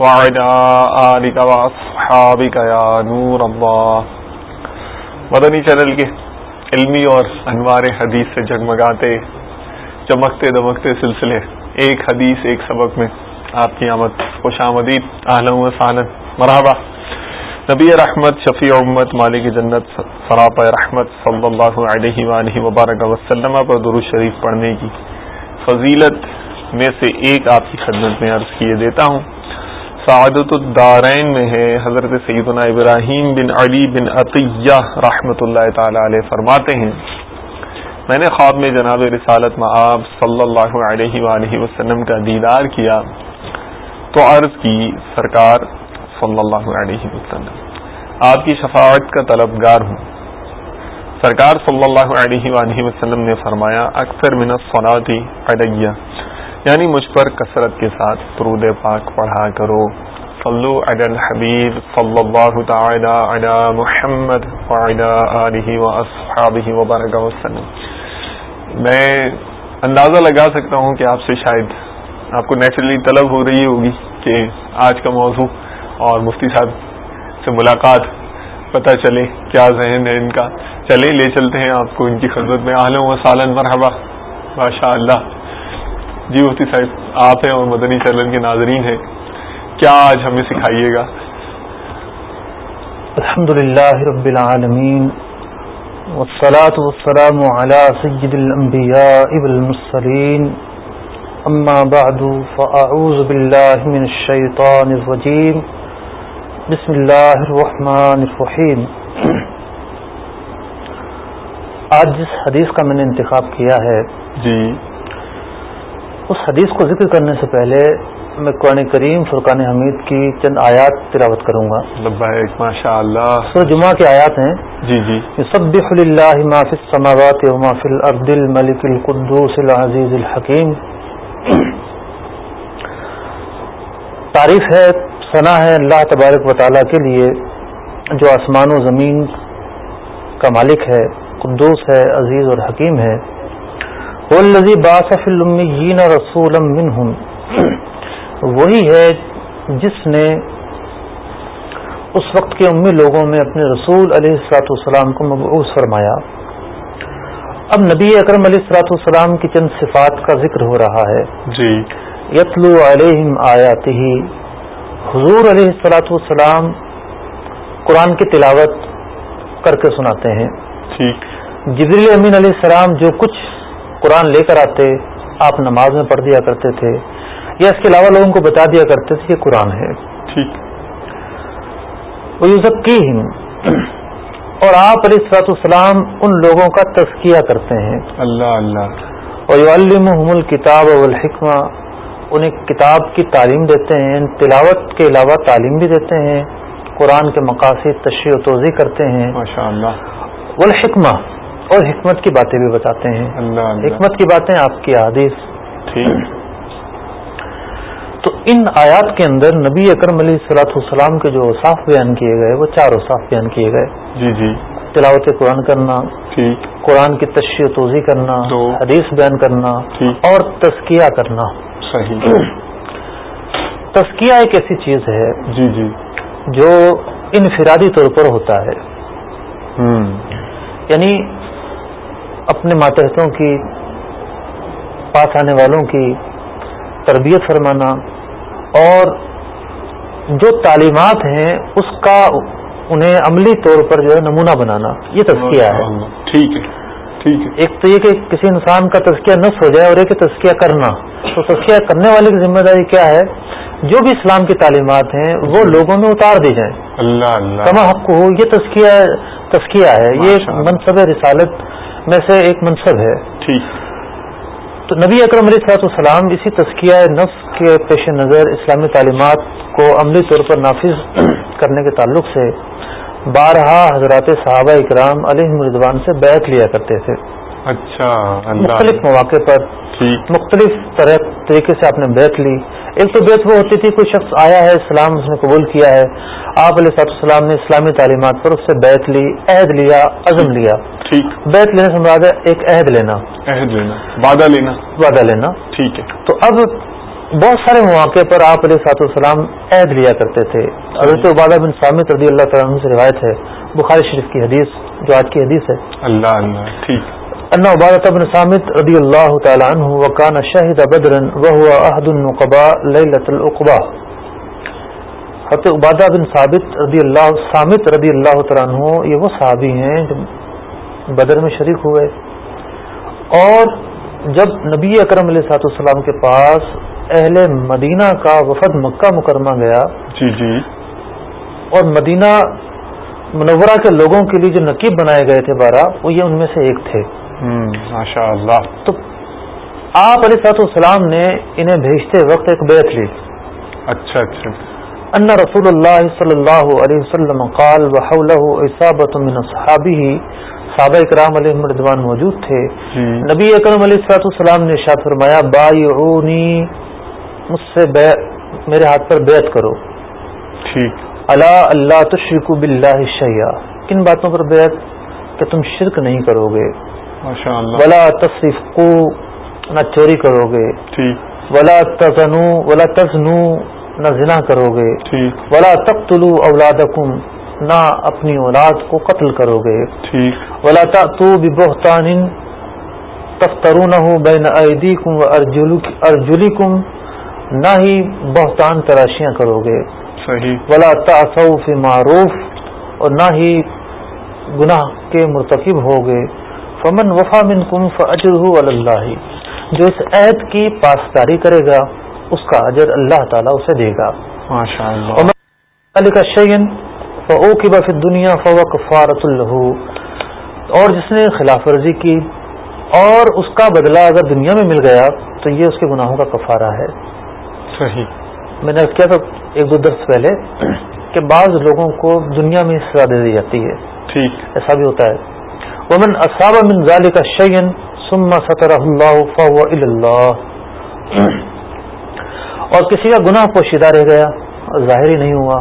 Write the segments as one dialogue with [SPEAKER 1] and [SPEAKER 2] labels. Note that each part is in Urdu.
[SPEAKER 1] وعلى آلك وأصحابك يا نور الله مدنی چینل کے علمی اور انوار حدیث سے جگمگاتے، چمکتے دمکتے سلسلے، ایک حدیث، ایک سبق میں آپ کی آمد، خوش آمدید و سانت مرحبا۔ نبی رحمت، شفیع امت، مالک جنت، سراپ رحمت صلی اللہ علیہ وآلہ وبارک وسلم پر درو شریف پڑھنے کی فضیلت میں سے ایک آپ کی خدمت میں عرض کیے دیتا ہوں۔ سعادت الدارین میں ہے، حضرت سیدنا ابراہیم بن علی بن عطیہ رحمۃ اللہ تعالی علیہ فرماتے ہیں۔ میں نے خواب میں جناب رسالت معاب صلی اللہ علیہ وآلہ وسلم کا دیدار کیا تو عرض کی سرکار صلی اللہ علیہ وسلم۔ آپ کی شفاعت کا طلبگار ہوں۔ سرکار صلی اللہ علیہ وآلہ وسلم نے فرمایا، اکثر من الصلاة علیہ۔ یعنی مجھ پر کثرت کے ساتھ درود پاک پڑھا کرو۔ صلو علی الحبیب صلی اللہ تعالی علی محمد وعلی آلہ واصحابہ وبارک وسلم۔ میں اندازہ لگا سکتا ہوں کہ آپ سے شاید آپ کو نیچرلی طلب ہو رہی ہوگی کہ آج کا موضوع اور مفتی صاحب سے ملاقات پتہ چلے کیا ذہن ہے ان کا۔ چلے لے چلتے ہیں آپ کو ان کی خدمت میں۔ عالم و سالن مرحبا۔ ماشاء اللہ جی مفتی صاحب آپ ہیں اور مدنی چلن کے ناظرین ہیں۔ کیا آج ہمیں سکھائیے گا؟
[SPEAKER 2] الحمد للہ رب العالمین والصلاة والسلام على سید الانبیاء والمرسلین۔ اما بعد فاعوذ باللہ من الشیطان الرجیم۔ بسم اللہ الرحمن الرحیم۔ آج جس حدیث کا میں نے انتخاب کیا ہے
[SPEAKER 1] جی۔
[SPEAKER 2] اس حدیث کو ذکر کرنے سے پہلے میں قرآن کریم فرقان حمید کی چند آیات تلاوت کروں گا۔
[SPEAKER 1] ماشاء اللہ
[SPEAKER 2] سر جمعہ کے آیات ہیں۔
[SPEAKER 1] جی جی۔
[SPEAKER 2] سب اللہ ما فی السماوات و ما فی الارض الملک القدوس العزیز الحکیم۔ تعریف ہے ثنا ہے اللہ تبارک و تعالیٰ کے لیے جو آسمان و زمین کا مالک ہے قدوس ہے عزیز اور حکیم ہے۔ والذی باصف الامیین رسولا منہم۔ وہی ہے جس نے اس وقت کے امی لوگوں میں اپنے رسول علیہ السلاۃ والسلام کو مبعوث فرمایا۔ اب نبی اکرم علیہ السلاۃ والسلام کی چند صفات کا ذکر ہو رہا ہے۔
[SPEAKER 1] جی۔
[SPEAKER 2] یتلو علیہم آیات ہی حضور علیہ السلاۃ والسلام قرآن کی تلاوت کر کے سناتے ہیں۔
[SPEAKER 1] ٹھیک
[SPEAKER 2] جبریل امین علیہ السلام جو کچھ قرآن لے کر آتے آپ نماز میں پڑھ دیا کرتے تھے یا اس کے علاوہ لوگوں کو بتا دیا کرتے تھے یہ قرآن ہے۔
[SPEAKER 1] ٹھیک۔
[SPEAKER 2] وہ سب کی اور آپ علیہ السلاط السلام ان لوگوں کا تزکیہ کرتے ہیں۔
[SPEAKER 1] اللہ اللہ۔
[SPEAKER 2] اور علم کتاب الحکمہ انہیں کتاب کی تعلیم دیتے ہیں تلاوت کے علاوہ تعلیم بھی دیتے ہیں۔ قرآن کے مقاصد تشریح و توضیع کرتے ہیں۔
[SPEAKER 1] ماشاء اللہ
[SPEAKER 2] والحکمہ اور حکمت کی باتیں بھی بتاتے ہیں۔
[SPEAKER 1] اللہ
[SPEAKER 2] حکمت کی باتیں آپ کی
[SPEAKER 1] ٹھیک۔
[SPEAKER 2] تو ان آیات کے اندر نبی اکرم علیہ صلاح السلام کے جو صاف بیان کیے گئے وہ چار صاف بیان کیے گئے۔
[SPEAKER 1] جی جی۔
[SPEAKER 2] تلاوت قرآن کرنا قرآن کی تشریح و توضیع کرنا حدیث بیان کرنا اور تزکیہ کرنا۔
[SPEAKER 1] صحیح۔
[SPEAKER 2] تزکیہ ایک ایسی چیز ہے
[SPEAKER 1] جی جی۔
[SPEAKER 2] جو انفرادی طور پر ہوتا ہے۔ یعنی اپنے ماتحتوں کی پاس آنے والوں کی تربیت فرمانا اور جو تعلیمات ہیں اس کا انہیں عملی طور پر جو ہے نمونہ بنانا۔ یہ تذکیہ ہے۔
[SPEAKER 1] ٹھیک ہے ٹھیک ہے۔
[SPEAKER 2] ایک تو یہ کہ کسی انسان کا تذکیہ نس ہو جائے اور ایک تذکیہ کرنا۔ تو تذکیہ کرنے والے کی ذمہ داری کیا ہے؟ جو بھی اسلام کی تعلیمات ہیں وہ لوگوں میں اتار دی جائیں۔
[SPEAKER 1] اللہ اللہ۔
[SPEAKER 2] کما حق ہو یہ تذکیہ تذکیہ ہے۔ یہ منصب رسالت میں سے ایک منصب ہے۔
[SPEAKER 1] ٹھیک۔
[SPEAKER 2] تو نبی اکرم علیہ صلاحت السلام اسی تذکیہ نفس کے پیش نظر اسلامی تعلیمات کو عملی طور پر نافذ کرنے کے تعلق سے بارہا حضرات صحابہ اکرام علیہ مردوان سے بیعت لیا کرتے تھے۔
[SPEAKER 1] اچھا
[SPEAKER 2] مختلف مواقع پر مختلف طرح طریقے سے آپ نے بیت لی۔ ایک تو بیت وہ ہوتی تھی کوئی شخص آیا ہے اسلام اس نے قبول کیا ہے۔ آپ علیہ صاحب السلام نے اسلامی تعلیمات پر اس سے بیت لی عہد لیا عزم لیا۔
[SPEAKER 1] ٹھیک۔
[SPEAKER 2] بیت لینے سے مراد ہے ایک عہد لینا۔
[SPEAKER 1] عہد لینا وعدہ لینا۔
[SPEAKER 2] وعدہ لینا۔
[SPEAKER 1] ٹھیک ہے۔
[SPEAKER 2] تو اب بہت سارے مواقع پر آپ علیہ سات السلام عہد لیا کرتے تھے۔ حضرت عبادہ بن سامد رضی اللہ تعالیٰ عنہ سے روایت ہے بخاری شریف کی حدیث جو آج کی حدیث ہے۔
[SPEAKER 1] اللہ اللہ ٹھیک۔
[SPEAKER 2] ان عبادت بن سامد رضی اللہ تعالیٰ عنہ وکان شاہد بدرن وهو عہد النقباء لیلت العقبہ حضرت عبادہ بن ثابت رضی اللہ سامت رضی اللہ تعالیٰ عنہ یہ وہ صحابی ہیں بدر میں شریک ہوئے۔ اور جب نبی اکرم علیہ سات السلام کے پاس اہل مدینہ کا وفد مکہ مکرمہ گیا
[SPEAKER 1] جی جی۔
[SPEAKER 2] اور مدینہ منورہ کے لوگوں کے لیے جو نقیب بنائے گئے تھے بارہ وہ یہ ان میں سے ایک تھے۔
[SPEAKER 1] ماشاء اللہ
[SPEAKER 2] تو آپ علیہ صاحب السلام نے انہیں بھیجتے وقت ایک بیت لی۔
[SPEAKER 1] اچھا اچھا۔
[SPEAKER 2] ان رسول اللہ صلی اللہ علیہ وسلم قال وحولہ من صحابی صحابہ اکرام علیہ مردوان موجود تھے۔ نبی اکرم علیہ السلاط السلام نے شاہ فرمایا بائی مجھ سے میرے ہاتھ پر بیعت کرو۔
[SPEAKER 1] ٹھیک۔
[SPEAKER 2] اللہ اللہ تشرک بلّہ شیا کن باتوں پر بیعت؟ کہ تم شرک نہیں کرو گے۔ ولا تصریف کو نہ چوری کرو گے۔ ولا تزنو ولا تزنو نہ زنا کرو گے۔ ولا تقتلوا اولادکم۔ نہ اپنی اولاد کو قتل کرو گے۔ ولا تو بہتان تفترو نہ ہو بین عیدی کم و ارجلی کم نہ ہی بہتان تراشیاں کرو گے۔ ولا تصوف معروف اور نہ ہی گناہ کے مرتکب ہو گے۔ فمن وفا من کم فجر اللہ جو اس عہد کی پاسداری کرے گا اس کا اجر اللہ تعالیٰ اسے دے گا۔ علی کا فو کی بف دنیا فوق فارت الح اور جس نے خلاف ورزی کی اور اس کا بدلہ اگر دنیا میں مل گیا تو یہ اس کے گناہوں کا کفارہ ہے۔
[SPEAKER 1] صحیح۔
[SPEAKER 2] میں نے کیا تھا ایک دو درس پہلے کہ بعض لوگوں کو دنیا میں سزا دے دی جاتی ہے۔
[SPEAKER 1] ٹھیک۔
[SPEAKER 2] ایسا بھی ہوتا ہے۔ ومن اصاب من ذالک کا شعین سما سطر اللہ فو اللہ۔ اور کسی کا گناہ پوشیدہ رہ گیا ظاہر ہی نہیں ہوا۔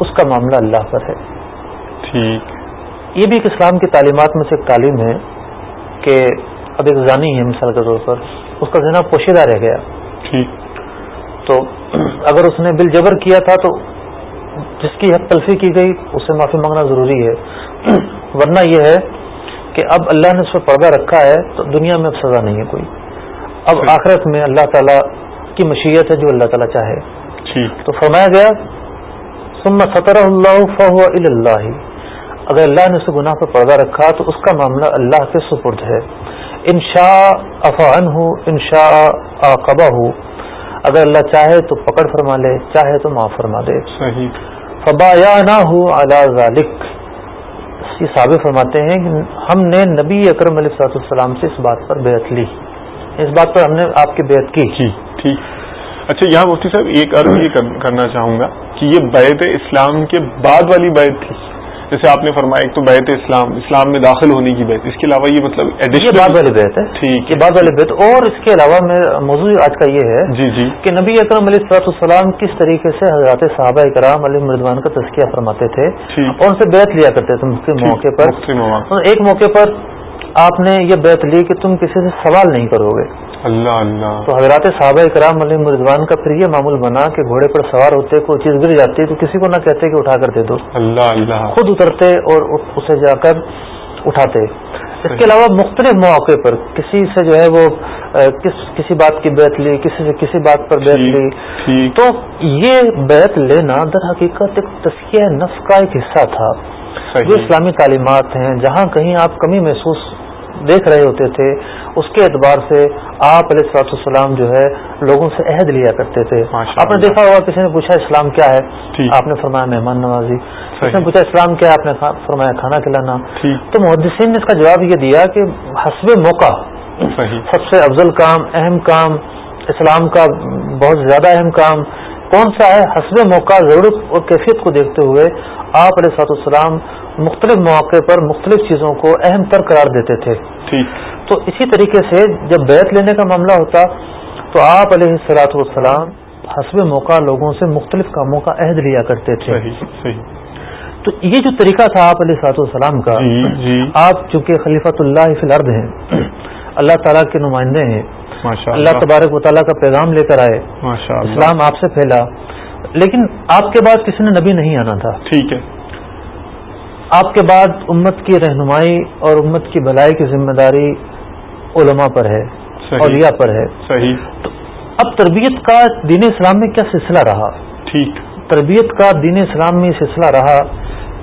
[SPEAKER 2] اس کا معاملہ اللہ پر ہے۔
[SPEAKER 1] ٹھیک۔
[SPEAKER 2] یہ بھی ایک اسلام کی تعلیمات میں سے ایک تعلیم ہے کہ اب ایک زانی ہے مثال کے طور پر اس کا ذہن پوشیدہ رہ گیا۔
[SPEAKER 1] ٹھیک۔
[SPEAKER 2] تو اگر اس نے بل جبر کیا تھا تو جس کی حق تلفی کی گئی اس سے معافی مانگنا ضروری ہے۔ ورنہ یہ ہے کہ اب اللہ نے اس پر پردہ رکھا ہے تو دنیا میں اب سزا نہیں ہے کوئی۔ اب آخرت میں اللہ تعالیٰ کی مشیت ہے جو اللہ تعالیٰ چاہے۔ تو فرمایا گیا ثم سطر اللہ فہو اللہ اگر اللہ نے اسے گناہ پر پردہ رکھا تو اس کا معاملہ اللہ کے سپرد ہے. انشا افان ہو انشا قبا ہو اگر اللہ چاہے تو پکڑ فرما لے چاہے تو معاف فرما دے. فبا یا نہ ہو ذالک یہ ثابت فرماتے ہیں کہ ہم نے نبی اکرم علیہ صلاحت السلام سے اس بات پر بیعت لی. اس بات پر ہم نے آپ کی بیعت کی.
[SPEAKER 1] جی ٹھیک. اچھا یہاں مفتی صاحب ایک عرض یہ کرنا چاہوں گا کہ یہ بیت اسلام کے بعد والی بیت تھی۔ جیسے آپ نے فرمایا ایک تو بیت اسلام اسلام میں داخل ہونے کی بیت اس کے علاوہ یہ مطلب
[SPEAKER 2] بعد والی بیت ہے۔
[SPEAKER 1] ٹھیک
[SPEAKER 2] یہ بعد والی بیت اور اس کے علاوہ میں موضوع آج کا یہ ہے
[SPEAKER 1] جی جی۔
[SPEAKER 2] کہ نبی اکرم علیہ السلاط السلام کس طریقے سے حضرات صحابہ اکرام علی مردوان کا تذکیہ فرماتے تھے اور ان سے بیت لیا کرتے تھے مختلف موقع پر۔ ایک موقع پر آپ نے یہ بیت لی کہ تم کسی سے سوال نہیں کرو گے۔
[SPEAKER 1] اللہ اللہ.
[SPEAKER 2] تو حضرات صحابہ کرام علیہ مرضوان کا پھر یہ معمول بنا کہ گھوڑے پر سوار ہوتے کوئی چیز گر جاتی تو کسی کو نہ کہتے کہ اٹھا کر دے دو.
[SPEAKER 1] اللہ اللہ.
[SPEAKER 2] خود اترتے اور اسے جا کر اٹھاتے. اس کے علاوہ مختلف مواقع پر کسی سے جو ہے وہ کس کسی بات کی بیت لی کسی سے کسی بات پر بیت لی. تو یہ بیت لینا در حقیقت ایک تسکیہ نفس کا ایک حصہ تھا. جو اسلامی تعلیمات ہیں جہاں کہیں آپ کمی محسوس دیکھ رہے ہوتے تھے اس کے اعتبار سے آپ علیہ السلاط السلام جو ہے لوگوں سے عہد لیا کرتے تھے۔ آپ نے دیکھا ہوگا کسی نے پوچھا اسلام کیا ہے؟ آپ نے فرمایا مہمان نوازی۔ کسی نے پوچھا اسلام کیا ہے؟ آپ نے فرمایا کھانا کھلانا۔ تو محدثین نے اس کا جواب یہ دیا کہ حسب موقع سب سے افضل کام اہم کام اسلام کا بہت زیادہ اہم کام کون سا ہے؟ حسب موقع ضرورت اور کیفیت کو دیکھتے ہوئے آپ علیہ سات السلام مختلف مواقع پر مختلف چیزوں کو اہم تر قرار دیتے تھے۔ تو اسی طریقے سے جب بیت لینے کا معاملہ ہوتا تو آپ علیہ السلاط والسلام حسب موقع لوگوں سے مختلف کاموں کا عہد لیا کرتے تھے۔ صحیح صحیح۔ تو یہ جو طریقہ تھا آپ علیہ سات والسلام کا جی، جی۔ آپ چونکہ خلیفۃ اللہ فی الارض ہیں اللہ تعالیٰ کے نمائندے ہیں اللہ تبارک و تعالیٰ کا پیغام لے کر آئے. اسلام آپ سے پھیلا. لیکن آپ کے بعد کسی نے نبی نہیں آنا تھا. ٹھیک ہے. آپ کے بعد امت کی رہنمائی اور امت کی بھلائی کی ذمہ داری علماء پر ہے اولیاء پر ہے. صحیح. تو اب تربیت کا دین اسلام میں کیا سلسلہ رہا؟ ٹھیک. تربیت کا دین اسلام میں سلسلہ رہا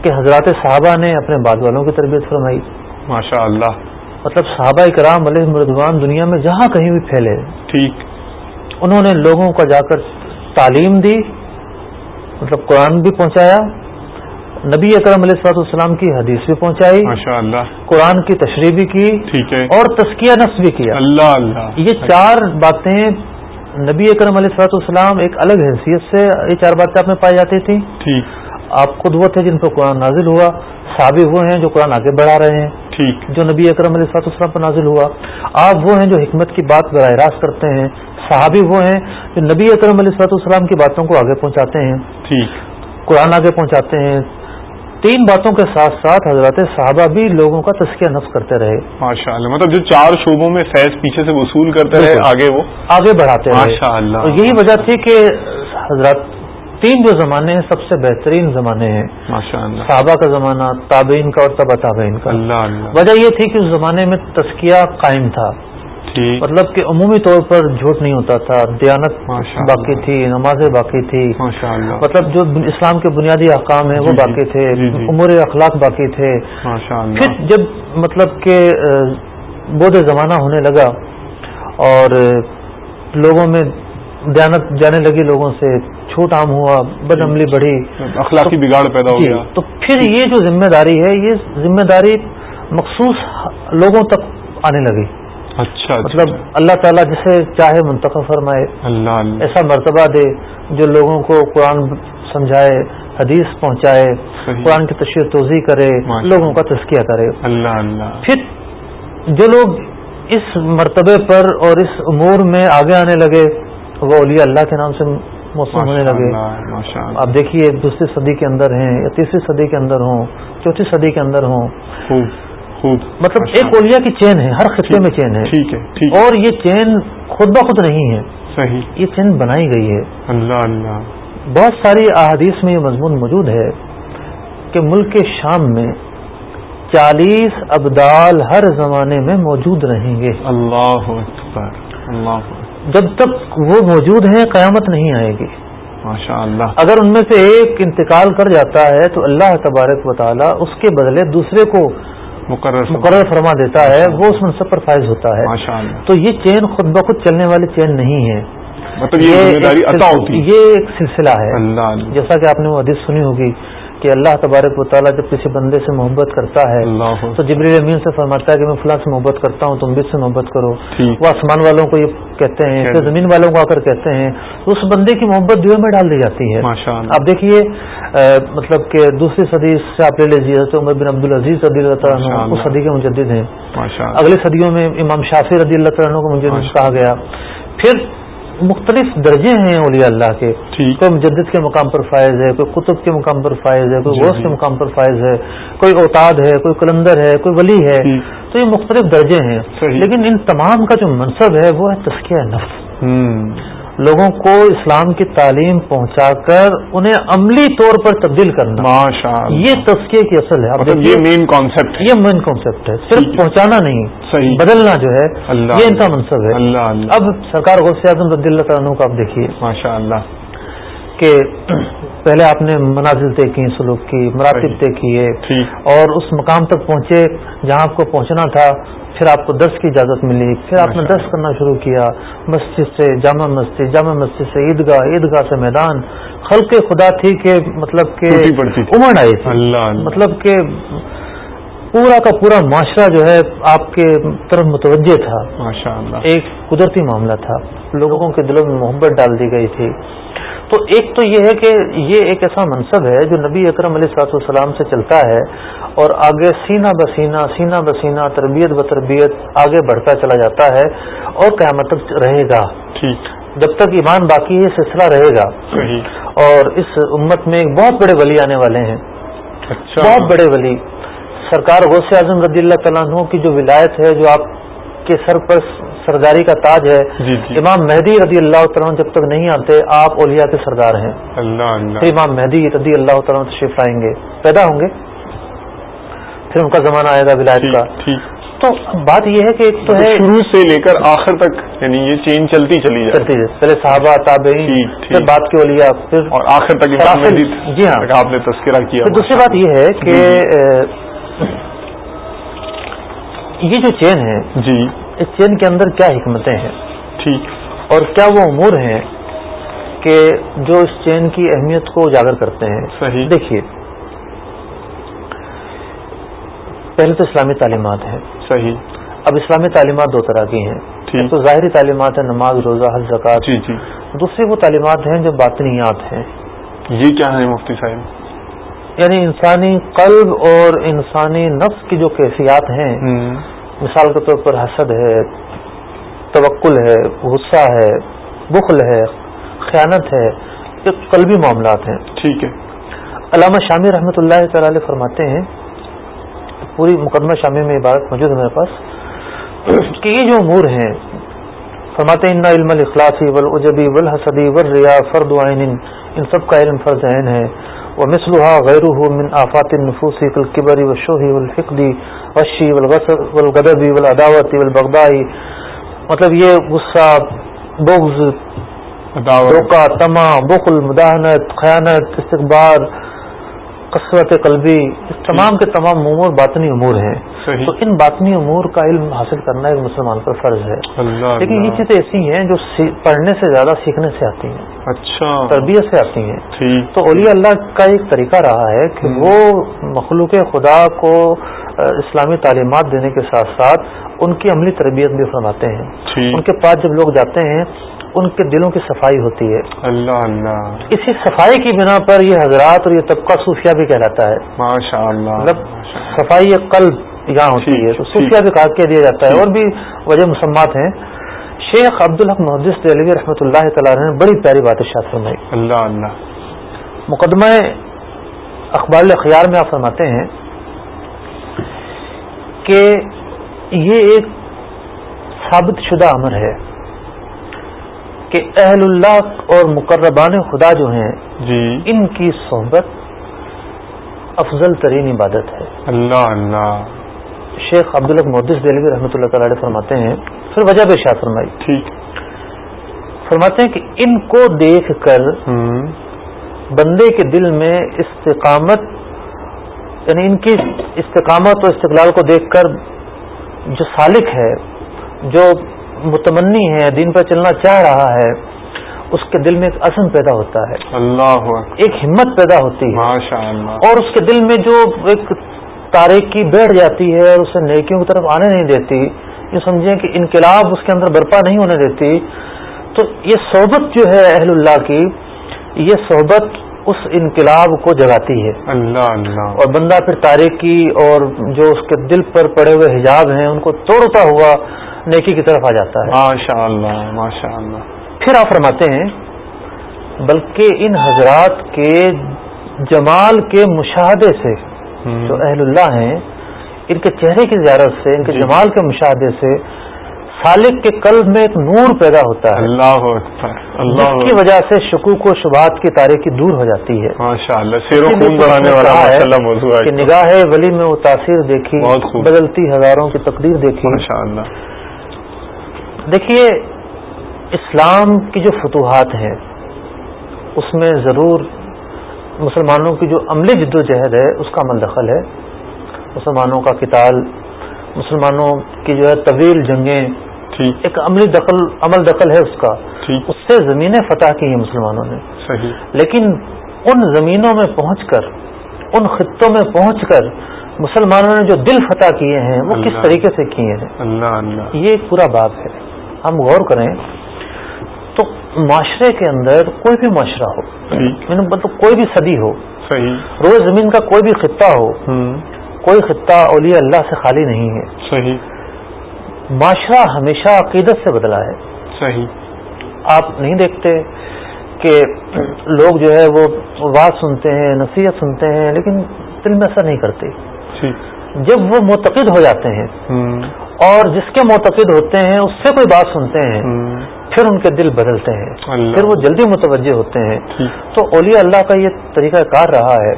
[SPEAKER 2] کہ حضرات صحابہ نے اپنے بعد والوں کی تربیت فرمائی. ماشاء اللہ مطلب صحابہ کرام علیہ مردوان دنیا میں جہاں کہیں بھی پھیلے ٹھیک۔ انہوں نے لوگوں کو جا کر تعلیم دی مطلب قرآن بھی پہنچایا نبی اکرم علیہ السلاط السلام کی حدیث بھی پہنچائی اللہ قرآن کی تشریح بھی کی ٹھیک ہے۔ اور تسکیہ نفس بھی کیا۔ اللہ اللہ۔ یہ چار باتیں نبی اکرم علیہ السلاط السلام ایک الگ حیثیت سے یہ چار باتیں آپ میں پائی جاتی تھیں۔ ٹھیک۔ آپ خود وہ تھے جن پر قرآن نازل ہوا صحابی وہ ہیں جو قرآن آگے بڑھا رہے ہیں۔ جو نبی اکرم علیہ السلاط السلام پر نازل ہوا۔ آپ وہ ہیں جو حکمت کی بات براہ راست کرتے ہیں۔ صحابی وہ ہیں جو نبی اکرم علیہ السلاط السلام کی باتوں کو آگے پہنچاتے ہیں۔ ٹھیک۔ قرآن آگے پہنچاتے ہیں۔ تین باتوں کے ساتھ ساتھ حضرت صحابہ بھی لوگوں کا تسکیہ نفس کرتے رہے۔
[SPEAKER 1] ماشاء اللہ مطلب جو چار شعبوں میں فیض پیچھے سے وصول کرتے رہے آگے وہ؟
[SPEAKER 2] آگے بڑھاتے رہے۔ ماشاء اللہ یہی وجہ تھی کہ حضرت تین جو زمانے ہیں سب سے بہترین زمانے ہیں۔ اللہ۔ صحابہ کا زمانہ تابعین کا اور تبا تابعین کا۔ اللہ وجہ یہ تھی کہ اس زمانے میں تسکیہ قائم تھا۔ مطلب کہ عمومی طور پر جھوٹ نہیں ہوتا تھا۔ دیانت باقی تھی نمازیں باقی تھی۔ مطلب جو اسلام کے بنیادی احکام ہیں وہ جی، جی، باقی تھے۔ جی، عمر اخلاق باقی تھے۔ پھر جب مطلب کہ بود زمانہ ہونے لگا اور لوگوں میں دیانت جانے لگی لوگوں سے چھوٹ عام ہوا بد عملی بڑھی۔
[SPEAKER 1] اخلاقی بگاڑ پیدا ہو گیا۔
[SPEAKER 2] تو پھر یہ جو ذمہ داری ہے یہ ذمہ داری مخصوص لوگوں تک آنے لگی۔ اچھا, اچھا، مطلب اللہ تعالیٰ جسے چاہے منتخب فرمائے۔ اللہ ایسا مرتبہ دے جو لوگوں کو قرآن سمجھائے حدیث پہنچائے قرآن کی تشہیر توضیع کرے لوگوں کا تذکیہ کرے۔ اللہ اللہ۔ پھر جو لوگ اس مرتبے پر اور اس امور میں آگے آنے لگے وہ اولیاء اللہ کے نام سے موسم ہونے لگے۔ آپ دیکھیے دوسری صدی کے اندر ہیں یا تیسری صدی کے اندر ہوں چوتھی صدی کے اندر ہوں۔ مطلب ایک اولیا کی چین ہے ہر خطے میں چین ہے۔ اور یہ چین خود بخود نہیں ہے۔ صحیح۔ یہ چین بنائی گئی ہے۔ اللہ اللہ۔ بہت ساری احادیث میں یہ مضمون موجود ہے کہ ملک شام میں چالیس ابدال ہر زمانے میں موجود رہیں گے۔ اللہ اللہ جب تک وہ موجود ہیں قیامت نہیں آئے گی۔ ماشاء اللہ اگر ان میں سے ایک انتقال کر جاتا ہے تو اللہ تبارک و تعالیٰ اس کے بدلے دوسرے کو مقرر مقرر فرما دیتا ہے۔ وہ اس منصب پر فائز ہوتا ہے۔ تو یہ چین خود بخود چلنے والی چین نہیں ہے۔ مطلب یہ ایک سلسلہ ہے۔ جیسا کہ آپ نے وہ حدیث سنی ہوگی۔ کہ اللہ تبارک و تعالیٰ جب کسی بندے سے محبت کرتا ہے تو جبریل امین سے فرماتا ہے کہ میں فلاں سے محبت کرتا ہوں تم بھی سے محبت کرو۔ وہ آسمان والوں کو یہ کہتے ہیں پھر زمین والوں کو آ کر کہتے ہیں۔ تو اس بندے کی محبت جو میں ڈال دی جاتی ہے۔ آپ دیکھیے مطلب کہ دوسری صدی سے آپ لے لیجیے عمر بن عبد العزیز رضی اللہ تعالیٰ اس صدی کے مجدد ہیں۔ اگلی صدیوں میں امام شافی رضی اللہ تعالیٰ کو مجدد کہا گیا۔ پھر مختلف درجے ہیں اولیاء اللہ کے۔ کوئی مجدد کے مقام پر فائز ہے کوئی قطب کے مقام پر فائز ہے کوئی جی، غوث کے جی۔ مقام پر فائز ہے کوئی اوتاد ہے کوئی کلندر ہے کوئی ولی ہے۔ تو یہ مختلف درجے ہیں۔ لیکن ان تمام کا جو منصب ہے وہ ہے تسکیہ نفس۔ لوگوں کو اسلام کی تعلیم پہنچا کر انہیں عملی طور پر تبدیل کرنا۔ یہ تسکیے کی اصل ہے۔
[SPEAKER 1] مطلب یہ مین کانسیپٹ
[SPEAKER 2] یہ مین کانسیپٹ ہے۔ صرف پہنچانا نہیں صحیح۔ بدلنا جو ہے یہ ان کا منصب ہے۔ اب سرکار غوث اعظم رضی اللہ تعالیٰ کو آپ دیکھیے
[SPEAKER 1] ماشاء اللہ
[SPEAKER 2] کہ پہلے آپ نے منازل طے کی سلوک کی مراتب طے کیے۔ اور اس مقام تک پہنچے جہاں آپ کو پہنچنا تھا۔ پھر آپ کو درس کی اجازت ملی پھر آپ نے درس کرنا شروع کیا۔ مسجد سے جامع مسجد جامع مسجد سے عیدگاہ عیدگاہ سے میدان۔ خلق خدا تھی کہ مطلب کہ امڑ آئی تھی۔ مطلب کہ پورا کا پورا معاشرہ جو ہے آپ کے طرف متوجہ تھا۔ ایک قدرتی معاملہ تھا۔ لوگوں کے دلوں میں محبت ڈال دی گئی تھی۔ تو ایک تو یہ ہے کہ یہ ایک ایسا منصب ہے جو نبی اکرم علیہ صلاحت والسلام سے چلتا ہے اور آگے سینہ بسینہ سینہ بسینہ تربیت ب تربیت آگے بڑھتا چلا جاتا ہے اور قیامت تک رہے گا۔ جب تک ایمان باقی ہے سلسلہ رہے گا۔ اور اس امت میں ایک بہت بڑے ولی آنے والے ہیں۔ اچھا۔ بہت بڑے ولی۔ سرکار غوث اعظم رضی اللہ تعالیٰ عنہ کی جو ولایت ہے جو آپ کے سر پر سرداری کا تاج ہے۔ جی جی۔ امام مہدی رضی اللہ تعالیٰ جب تک نہیں آتے آپ اولیاء کے سردار ہیں۔ اللہ اللہ۔ امام مہدی رضی اللہ تعالیٰ تشریف لائیں گے۔ پیدا ہوں گے۔ پھر ان کا زمانہ آئے گا ولایت کا۔ تو بات یہ ہے کہ ایک تو ہے
[SPEAKER 1] شروع سے لے کر آخر تک یعنی یہ چین چلتی چلی جائے۔
[SPEAKER 2] چلتی جائے۔ پہلے صحابہ تابعین پھر بات کی اولیاء پھر
[SPEAKER 1] اور آخر تک
[SPEAKER 2] جی ہاں۔
[SPEAKER 1] آپ نے تذکرہ کیا۔
[SPEAKER 2] دوسری بات یہ ہے کہ جی، جی۔ یہ جو چین ہے جی۔ اس چین کے اندر کیا حکمتیں ہیں؟
[SPEAKER 1] ٹھیک۔
[SPEAKER 2] اور کیا وہ امور ہیں کہ جو اس چین کی اہمیت کو اجاگر کرتے ہیں؟
[SPEAKER 1] صحیح۔
[SPEAKER 2] دیکھیے پہلے تو اسلامی تعلیمات ہیں۔
[SPEAKER 1] صحیح۔
[SPEAKER 2] اب اسلامی تعلیمات دو طرح کی ہیں۔ تو ظاہری تعلیمات ہیں نماز روزہ حل زکات
[SPEAKER 1] جی جی۔
[SPEAKER 2] دوسری وہ تعلیمات ہیں جو باطنیات ہیں۔
[SPEAKER 1] یہ کیا ہے مفتی صاحب؟
[SPEAKER 2] یعنی انسانی قلب اور انسانی نفس کی جو کیفیات ہیں مثال کے طور پر حسد ہے توکل ہے غصہ ہے بخل ہے خیانت ہے یہ قلبی معاملات ہیں۔
[SPEAKER 1] ٹھیک ہے۔
[SPEAKER 2] علامہ شامی رحمۃ اللہ تعالی فرماتے ہیں پوری مقدمہ شامی میں عبارت موجود ہے میرے پاس کہ یہ جو امور ہیں فرماتے ان علم الخلاصی ولجبی ولحسدی ولریا فرد عین ان سب کا علم فرض عین ہے۔ ومثلها غيره من آفات النفوس كالكبر والشوه والحقد والشي والغضب والعداوة والبغضاء. مطلب یہ غصہ بغض دھوکہ تما بخل مداحنت خیانت استقبار کثرت قلبی اس تمام کے تمام امور باطنی امور ہیں۔ تو ان باطنی امور کا علم حاصل کرنا ایک مسلمان پر فرض ہے۔ لیکن یہ چیزیں ایسی ہیں جو پڑھنے سے زیادہ سیکھنے سے آتی ہیں۔
[SPEAKER 1] اچھا۔
[SPEAKER 2] تربیت سے آتی ہیں۔ تو اولیاء اللہ کا ایک طریقہ رہا ہے کہ وہ مخلوق خدا کو اسلامی تعلیمات دینے کے ساتھ ساتھ ان کی عملی تربیت بھی فرماتے ہیں۔ ان کے پاس جب لوگ جاتے ہیں ان کے دلوں کی صفائی ہوتی ہے۔
[SPEAKER 1] اللہ اللہ۔
[SPEAKER 2] اسی صفائی کی بنا پر یہ حضرات اور یہ طبقہ صوفیہ بھی کہلاتا ہے۔
[SPEAKER 1] ماشاء اللہ۔
[SPEAKER 2] مطلب صفائی قلب یہاں ہوتی ہے۔ تو صوفیہ بھی کہا دیا جاتا ہے۔ اور بھی وجہ مسمات ہیں۔ شیخ عبد الحق محدث دہلوی رحمۃ اللہ تعالیٰ نے بڑی پیاری بات ارشاد فرمائی۔
[SPEAKER 1] اللہ اللہ۔
[SPEAKER 2] مقدمہ اخبار اخیار میں آپ فرماتے ہیں کہ یہ ایک ثابت شدہ امر ہے۔ کہ اہل اللہ اور مقربان خدا جو ہیں
[SPEAKER 1] جی۔
[SPEAKER 2] ان کی صحبت افضل ترین عبادت ہے۔
[SPEAKER 1] اللہ اللہ۔
[SPEAKER 2] شیخ عبدالق محدث دہلوی رحمۃ اللہ تعالی فرماتے ہیں پھر وجہ بے شاہ فرمائی۔
[SPEAKER 1] ٹھیک۔
[SPEAKER 2] فرماتے ہیں کہ ان کو دیکھ کر بندے کے دل میں استقامت یعنی ان کی استقامت اور استقلال کو دیکھ کر جو سالک ہے جو متمنی ہے دین پر چلنا چاہ رہا ہے اس کے دل میں ایک عزم پیدا ہوتا ہے۔
[SPEAKER 1] اللہ
[SPEAKER 2] ایک ہمت پیدا ہوتی
[SPEAKER 1] ہے۔
[SPEAKER 2] اور اس کے دل میں جو ایک تاریخی بیٹھ جاتی ہے اور اسے نیکیوں کی طرف آنے نہیں دیتی یہ سمجھیں کہ انقلاب اس کے اندر برپا نہیں ہونے دیتی۔ تو یہ صحبت جو ہے اہل اللہ کی یہ صحبت اس انقلاب کو جگاتی ہے۔
[SPEAKER 1] اللہ اللہ۔
[SPEAKER 2] اور بندہ پھر تاریخی اور جو اس کے دل پر پڑے ہوئے حجاب ہیں ان کو توڑتا ہوا نیکی کی طرف آ جاتا ہے۔
[SPEAKER 1] ماشاء اللہ ماشاء اللہ
[SPEAKER 2] پھر آپ فرماتے ہیں بلکہ ان حضرات کے جمال کے مشاہدے سے جو اہل اللہ ہیں ان کے چہرے کی زیارت سے ان کے جی۔ جمال کے مشاہدے سے سالک کے قلب میں ایک نور پیدا ہوتا ہے۔
[SPEAKER 1] اللہ
[SPEAKER 2] اللہ جس کی وجہ سے شکوک و شبات کی تاریخی دور ہو جاتی ہے۔
[SPEAKER 1] ماشاء اللہ
[SPEAKER 2] کہ نگاہ ولی میں وہ تاثیر دیکھی بدلتی ہزاروں کی تقدیر دیکھی۔
[SPEAKER 1] ماشاء اللہ
[SPEAKER 2] دیکھیے اسلام کی جو فتوحات ہیں اس میں ضرور مسلمانوں کی جو عملی جد و جہد ہے اس کا عمل دخل ہے۔ مسلمانوں کا کتال مسلمانوں کی جو ہے طویل جنگیں ایک عملی دخل عمل دخل ہے اس کا۔ اس سے زمینیں فتح کی ہیں مسلمانوں نے۔
[SPEAKER 1] صحیح۔
[SPEAKER 2] لیکن ان زمینوں میں پہنچ کر ان خطوں میں پہنچ کر مسلمانوں نے جو دل فتح کیے ہیں وہ کس طریقے سے کیے ہیں؟
[SPEAKER 1] اللہ اللہ۔
[SPEAKER 2] یہ ایک پورا باب ہے۔ ہم غور کریں تو معاشرے کے اندر کوئی بھی معاشرہ ہو یعنی مطلب کوئی بھی صدی ہو روز زمین کا کوئی بھی خطہ ہو کوئی خطہ اولیاء اللہ سے خالی نہیں ہے۔
[SPEAKER 1] صحیح۔
[SPEAKER 2] معاشرہ ہمیشہ عقیدت سے بدلا ہے۔
[SPEAKER 1] صحیح۔
[SPEAKER 2] آپ نہیں دیکھتے کہ لوگ جو ہے وہ بات سنتے ہیں نصیحت سنتے ہیں لیکن دل میں اثر نہیں کرتے۔ جب وہ معتقد ہو جاتے ہیں اور جس کے معتقد ہوتے ہیں اس سے کوئی بات سنتے ہیں پھر ان کے دل بدلتے ہیں۔ پھر وہ جلدی متوجہ ہوتے ہیں۔ تو اولیاء اللہ کا یہ طریقہ کار رہا ہے۔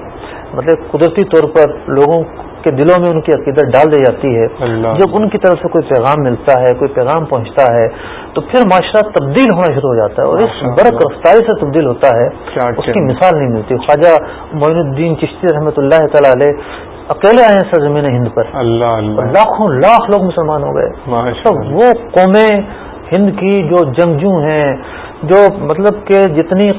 [SPEAKER 2] مطلب قدرتی طور پر لوگوں کے دلوں میں ان کی عقیدت ڈال دی جاتی ہے۔ جب ان کی طرف سے کوئی پیغام ملتا ہے کوئی پیغام پہنچتا ہے تو پھر معاشرہ تبدیل ہونا شروع ہو جاتا ہے اور اس برق۔ رفتاری سے تبدیل ہوتا ہے۔ اس کی۔ مثال نہیں ملتی۔ خواجہ معین الدین چشتی رحمۃ اللہ تعالی علیہ اکیلے آئے ہیں سرزمین ہند پر۔
[SPEAKER 1] اللہ اللہ۔
[SPEAKER 2] لاکھوں لاکھ لوگ مسلمان ہو گئے۔
[SPEAKER 1] اللہ
[SPEAKER 2] وہ قومیں ہند کی جو جنگجو ہیں جو مطلب کہ جتنی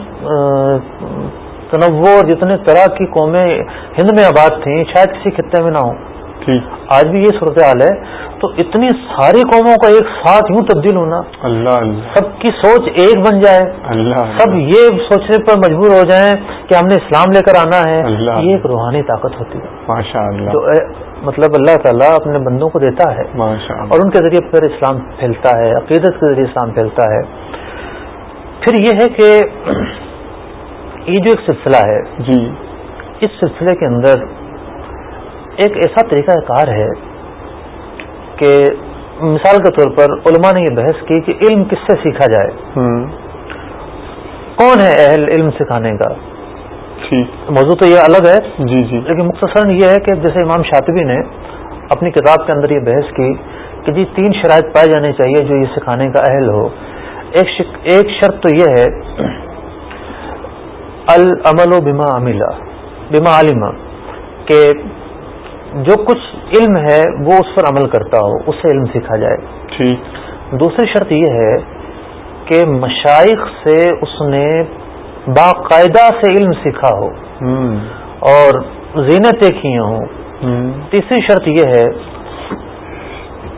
[SPEAKER 2] تنوع اور جتنے طرح کی قومیں ہند میں آباد تھیں شاید کسی خطے میں نہ ہوں۔ آج بھی یہ صورتحال ہے۔ تو اتنی ساری قوموں کا ایک ساتھ یوں تبدیل ہونا
[SPEAKER 1] اللہ اللہ
[SPEAKER 2] سب کی سوچ ایک بن جائے۔
[SPEAKER 1] اللہ
[SPEAKER 2] سب یہ سوچنے پر مجبور ہو جائیں کہ ہم نے اسلام لے کر آنا ہے۔
[SPEAKER 1] اللہ۔
[SPEAKER 2] یہ ایک روحانی طاقت ہوتی ہے۔
[SPEAKER 1] ماشاء اللہ
[SPEAKER 2] جو اے- مطلب اللہ تعالیٰ اپنے بندوں کو دیتا ہے
[SPEAKER 1] ماشاء اللہ
[SPEAKER 2] اور ان کے ذریعے پھر اسلام پھیلتا ہے عقیدت کے ذریعے اسلام پھیلتا ہے۔ پھر یہ ہے کہ یہ جو ایک سلسلہ ہے
[SPEAKER 1] جی
[SPEAKER 2] اس سلسلے کے اندر ایک ایسا طریقہ کار ہے کہ مثال کے طور پر علماء نے یہ بحث کی کہ علم کس سے سیکھا جائے۔ کون ہے اہل علم سکھانے کا؟ موضوع تو یہ الگ ہے
[SPEAKER 1] جی جی۔
[SPEAKER 2] لیکن مختصراً یہ ہے کہ جیسے امام شاطبی نے اپنی کتاب کے اندر یہ بحث کی کہ جی تین شرائط پائے جانے چاہیے جو یہ سکھانے کا اہل ہو۔ ایک شک ایک شرط تو یہ ہے العمل و بما عملہ بما عالمہ کہ جو کچھ علم ہے وہ اس پر عمل کرتا ہو اس سے علم سیکھا جائے۔ دوسری شرط یہ ہے کہ مشائق سے اس نے باقاعدہ سے علم سیکھا ہو۔ اور زینتیں کی ہوں۔ تیسری شرط یہ ہے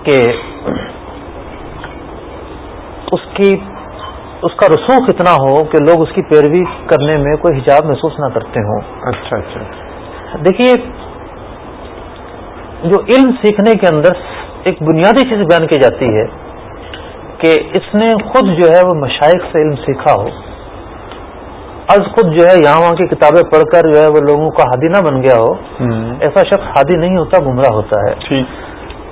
[SPEAKER 2] کہ اس کی اس کا رسوخ اتنا ہو کہ لوگ اس کی پیروی کرنے میں کوئی حجاب محسوس نہ کرتے ہوں۔
[SPEAKER 1] اچھا اچھا۔
[SPEAKER 2] دیکھیے جو علم سیکھنے کے اندر ایک بنیادی چیز بیان کی جاتی ہے کہ اس نے خود جو ہے وہ مشائق سے علم سیکھا ہو۔ از خود جو ہے یہاں وہاں کی کتابیں پڑھ کر جو ہے وہ لوگوں کا ہادی نہ بن گیا ہو۔ ایسا شخص ہادی نہیں ہوتا گمراہ ہوتا ہے۔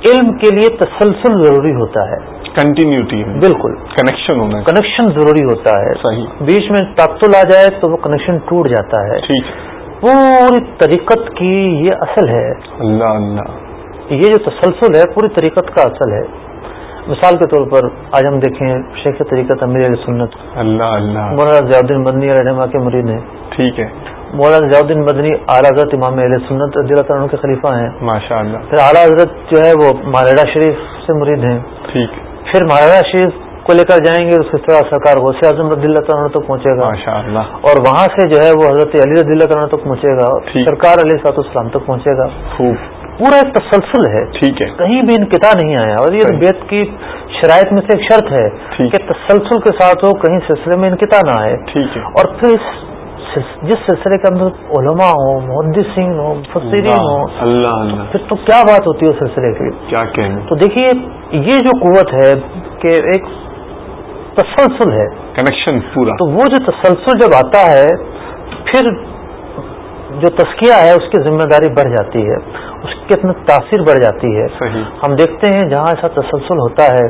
[SPEAKER 2] علم کے لیے تسلسل ضروری ہوتا ہے۔
[SPEAKER 1] کنٹینیوٹی
[SPEAKER 2] بالکل۔
[SPEAKER 1] کنیکشن ہونا۔
[SPEAKER 2] کنیکشن ضروری ہوتا ہے۔
[SPEAKER 1] صحیح۔
[SPEAKER 2] بیچ میں تعطل آ جائے تو وہ کنیکشن ٹوٹ جاتا ہے۔
[SPEAKER 1] ٹھیک۔
[SPEAKER 2] پوری طریقت کی یہ اصل ہے۔
[SPEAKER 1] اللہ اللہ۔
[SPEAKER 2] یہ جو تسلسل ہے پوری طریقت کا اصل ہے۔ مثال کے طور پر آج ہم دیکھیں شیخ طریقت امیر علیہ سنت۔
[SPEAKER 1] اللہ اللہ۔
[SPEAKER 2] مولانا ضیاء مدنی علیہ رحمہ کے مرید ہیں۔
[SPEAKER 1] ٹھیک ہے۔
[SPEAKER 2] مولانا ضیاء الدین مدنی اعلیٰ حضرت امام علیہ سنت رضی اللہ تعالیٰ کے خلیفہ ہیں۔
[SPEAKER 1] ماشاء اللہ۔
[SPEAKER 2] پھر اعلیٰ حضرت جو ہے وہ مالیڈا شریف سے مرید ہیں۔
[SPEAKER 1] ٹھیک۔
[SPEAKER 2] پھر مالیڈا شریف کو لے کر جائیں گے اس طرح سرکار غوث اعظم رضی اللہ تعالیٰ تک پہنچے گا۔ اور وہاں سے جو ہے وہ حضرت علی رضی اللہ تعالیٰ تک پہنچے گا۔ سرکار علیہ سات اسلام تک پہنچے گا۔ پورا ایک تسلسل ہے۔
[SPEAKER 1] ٹھیک ہے۔
[SPEAKER 2] کہیں بھی انقطاع نہیں آیا۔ اور یہ۔ بیت کی شرائط میں سے ایک شرط ہے۔ کہ تسلسل کے ساتھ ہو کہیں سلسلے میں انقطاع نہ آئے۔
[SPEAKER 1] ٹھیک ہے۔
[SPEAKER 2] اور پھر اس جس سلسلے کے اندر علماء ہوں محدثین ہوں مفسرین ہوں
[SPEAKER 1] اللہ اللہ۔
[SPEAKER 2] پھر تو کیا بات ہوتی ہے اس سلسلے کی
[SPEAKER 1] کیا کہنے
[SPEAKER 2] تو دیکھیے یہ جو قوت ہے کہ ایک تسلسل ہے۔
[SPEAKER 1] کنیکشن پورا۔
[SPEAKER 2] تو وہ جو تسلسل جب آتا ہے پھر جو تسکیہ ہے اس کی ذمہ داری بڑھ جاتی ہے۔ اس کی اپنا تاثیر بڑھ جاتی ہے۔
[SPEAKER 1] صحیح۔
[SPEAKER 2] ہم دیکھتے ہیں جہاں ایسا تسلسل ہوتا ہے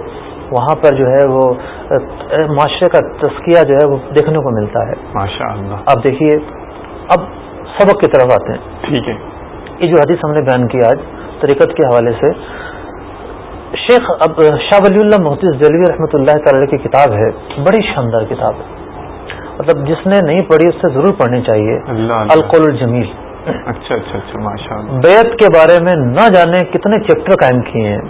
[SPEAKER 2] وہاں پر جو ہے وہ معاشرے کا تسکیہ جو ہے وہ دیکھنے کو ملتا ہے۔
[SPEAKER 1] ماشاء اللہ
[SPEAKER 2] آپ دیکھیے اب سبق کی طرف آتے ہیں۔
[SPEAKER 1] ٹھیک ہے۔
[SPEAKER 2] یہ جو حدیث ہم نے بیان کی آج طریقت کے حوالے سے شیخ اب شاہ ولی اللہ محدث دلوی رحمۃ اللہ تعالی کی کتاب ہے بڑی شاندار کتاب ہے۔ مطلب جس نے نہیں پڑھی اس سے ضرور پڑھنی چاہیے۔ القول الجمیل۔
[SPEAKER 1] اچھا اچھا اچھا ماشاء
[SPEAKER 2] بیت کے بارے میں نہ جانے کتنے چیپٹر قائم کیے ہیں۔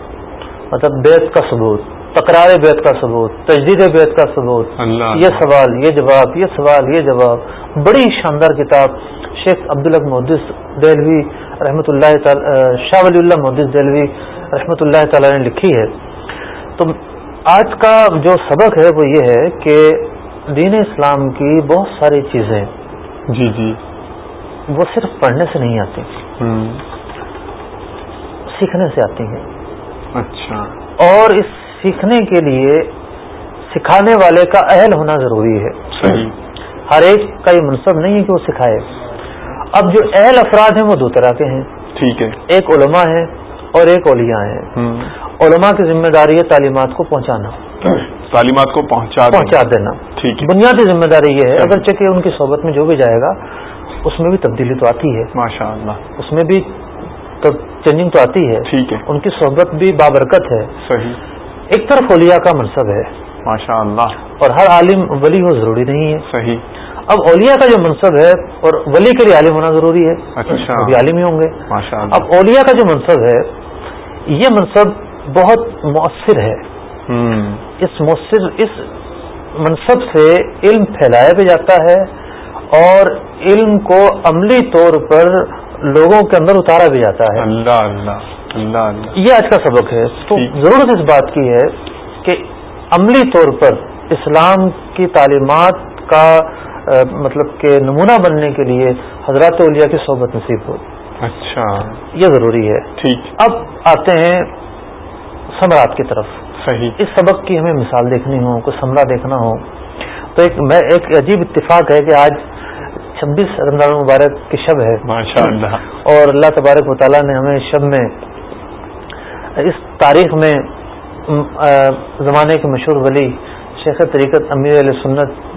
[SPEAKER 2] مطلب بیت کا ثبوت تکرار بیت کا ثبوت تجدید بیت کا ثبوت۔ یہ سوال یہ جواب یہ سوال یہ جواب۔ بڑی شاندار کتاب۔ شیخ عبداللہ محدث دہلوی رحمۃ اللہ تعالی شاہ ولی اللہ محدث دہلوی رحمۃ اللہ تعالی نے لکھی ہے۔ تو آج کا جو سبق ہے وہ یہ ہے کہ دین اسلام کی بہت ساری چیزیں
[SPEAKER 1] جی جی۔
[SPEAKER 2] وہ صرف پڑھنے سے نہیں آتی سیکھنے سے آتی ہیں۔
[SPEAKER 1] اچھا۔
[SPEAKER 2] اور اس سیکھنے کے لیے سکھانے والے کا اہل ہونا ضروری ہے۔
[SPEAKER 1] صحیح۔
[SPEAKER 2] ہر ایک کا یہ منصب نہیں ہے کہ وہ سکھائے۔ اب جو اہل افراد ہیں وہ دو طرح کے ہیں۔
[SPEAKER 1] ٹھیک ہے۔
[SPEAKER 2] ایک علماء ہے اور ایک اولیاء ہیں۔ علماء کی ذمہ داری ہے تعلیمات کو پہنچانا۔
[SPEAKER 1] تعلیمات کو پہنچا۔
[SPEAKER 2] پہنچا دینا۔
[SPEAKER 1] ٹھیک
[SPEAKER 2] بنیادی ذمہ داری یہ ہے۔ اگرچہ کہ ان کی صحبت میں جو بھی جائے گا اس میں بھی تبدیلی تو آتی ہے۔
[SPEAKER 1] ماشاء اللہ۔
[SPEAKER 2] اس میں بھی چینجنگ تو آتی ہے۔
[SPEAKER 1] ٹھیک ہے۔
[SPEAKER 2] ان کی صحبت بھی بابرکت ہے۔
[SPEAKER 1] صحیح۔
[SPEAKER 2] ایک طرف اولیاء کا منصب ہے۔
[SPEAKER 1] ماشاء اللہ۔
[SPEAKER 2] اور ہر عالم ولی ہو ضروری نہیں ہے۔
[SPEAKER 1] صحیح۔
[SPEAKER 2] اب اولیاء کا جو منصب ہے اور ولی کے لیے عالم ہونا ضروری ہے
[SPEAKER 1] اچھا۔
[SPEAKER 2] عالم ہی ہوں گے۔ اب اولیاء کا جو منصب ہے یہ منصب بہت مؤثر ہے۔ اس مؤثر اس منصب سے علم پھیلایا بھی جاتا ہے اور علم کو عملی طور پر لوگوں کے اندر اتارا بھی جاتا ہے۔
[SPEAKER 1] اللہ اللہ اللہ اللہ۔
[SPEAKER 2] یہ آج کا سبق ہے۔ تو۔ ضرورت اس بات کی ہے کہ عملی طور پر اسلام کی تعلیمات کا مطلب کہ نمونہ بننے کے لیے حضرات اولیاء کی صحبت نصیب ہو۔
[SPEAKER 1] اچھا۔
[SPEAKER 2] یہ ضروری ہے۔
[SPEAKER 1] ٹھیک۔
[SPEAKER 2] اب آتے ہیں ثمرات کی طرف۔
[SPEAKER 1] صحیح۔
[SPEAKER 2] اس سبق کی ہمیں مثال دیکھنی ہو کوئی ثمرہ دیکھنا ہو تو ایک میں ایک عجیب اتفاق ہے کہ آج چھبیس رمضان المبارک کی شب ہے۔
[SPEAKER 1] ماشاء اللہ۔
[SPEAKER 2] اور اللہ تبارک و تعالیٰ نے ہمیں شب میں اس تاریخ میں زمانے کے مشہور ولی شیخ طریقت امیر علیہ سنت